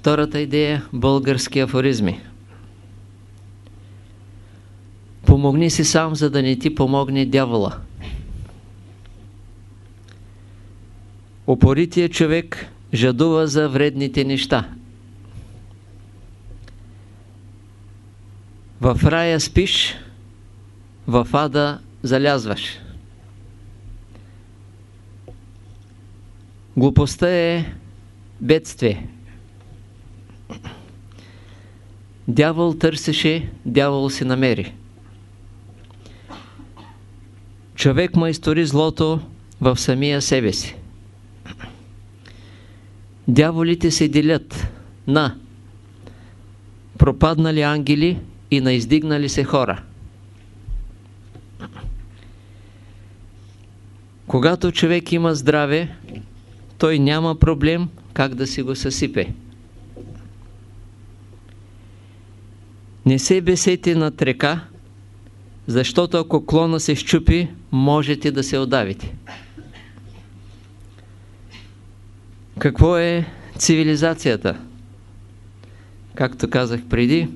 Втората идея – български афоризми. Помогни си сам, за да не ти помогне дявола. Опорития човек жадува за вредните неща. В рая спиш, в ада залязваш. Глупостта е бедствие. Дявол търсеше, дявол си намери. Човек майстори злото в самия себе си. Дяволите се делят на пропаднали ангели и на издигнали се хора. Когато човек има здраве, той няма проблем как да си го съсипе. Не се бесете над река, защото ако клона се щупи, можете да се отдавите. Какво е цивилизацията? Както казах преди,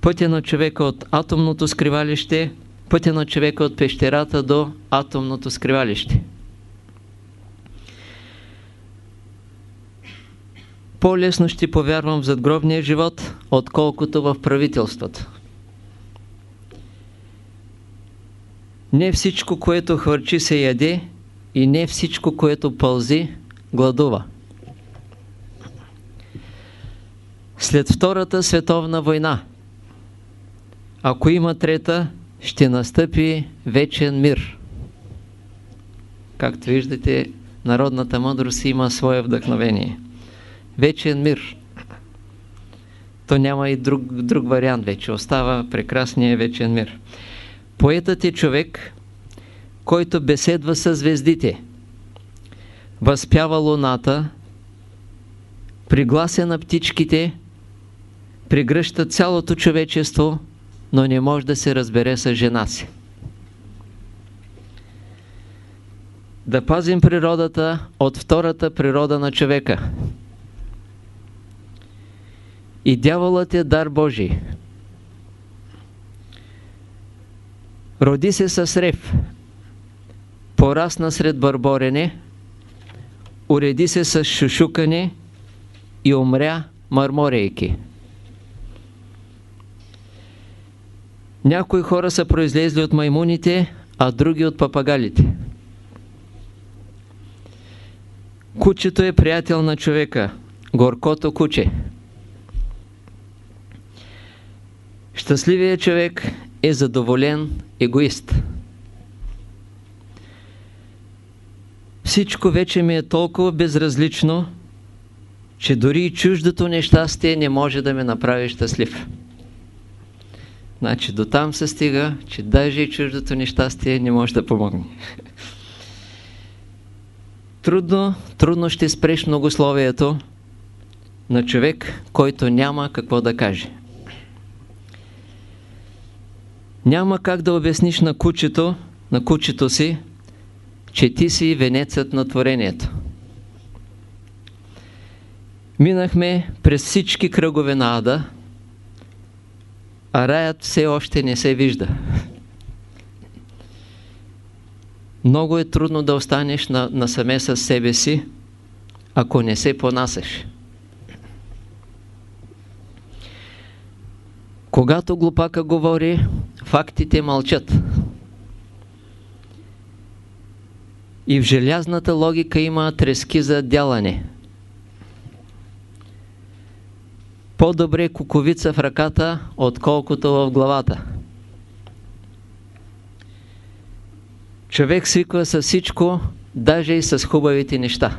пътя на човека от атомното скривалище, пътя на човека от пещерата до атомното скривалище. По-лесно ще повярвам в задгробния живот, отколкото в правителството. Не всичко, което хвърчи се яде и не всичко, което пълзи, гладува. След Втората световна война, ако има трета, ще настъпи вечен мир. Както виждате, народната мъдрост има свое вдъхновение. Вечен мир. То няма и друг, друг вариант вече. Остава прекрасния вечен мир. Поетът е човек, който беседва с звездите, възпява луната, приглася на птичките, пригръща цялото човечество, но не може да се разбере с жена си. Да пазим природата от втората природа на човека. И дяволът е дар Божий. Роди се с рев, порасна сред бърборене, уреди се с шушукане и умря мърморейки. Някои хора са произлезли от маймуните, а други от папагалите. Кучето е приятел на човека, горкото куче. Щастливият човек е задоволен егоист. Всичко вече ми е толкова безразлично, че дори и чуждото нещастие не може да ме направи щастлив. Значи до там се стига, че даже и чуждото нещастие не може да помогне. Трудно, трудно ще спреш многословието на човек, който няма какво да каже. Няма как да обясниш на кучето, на кучето си, че ти си венецът на творението. Минахме през всички кръгове на ада, а раят все още не се вижда. Много е трудно да останеш на, насаме с себе си, ако не се понасеш. Когато глупака говори, фактите мълчат. И в желязната логика има трески за дялане. По-добре куковица в ръката, отколкото в главата. Човек свиква с всичко, даже и с хубавите неща.